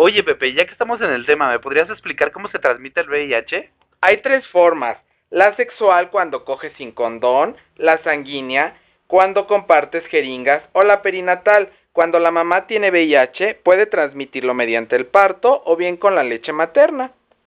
Oye, Pepe, ya que estamos en el tema, ¿me podrías explicar cómo se transmite el VIH? Hay tres formas. La sexual cuando coges sin condón, la sanguínea cuando compartes jeringas o la perinatal cuando la mamá tiene VIH puede transmitirlo mediante el parto o bien con la leche materna.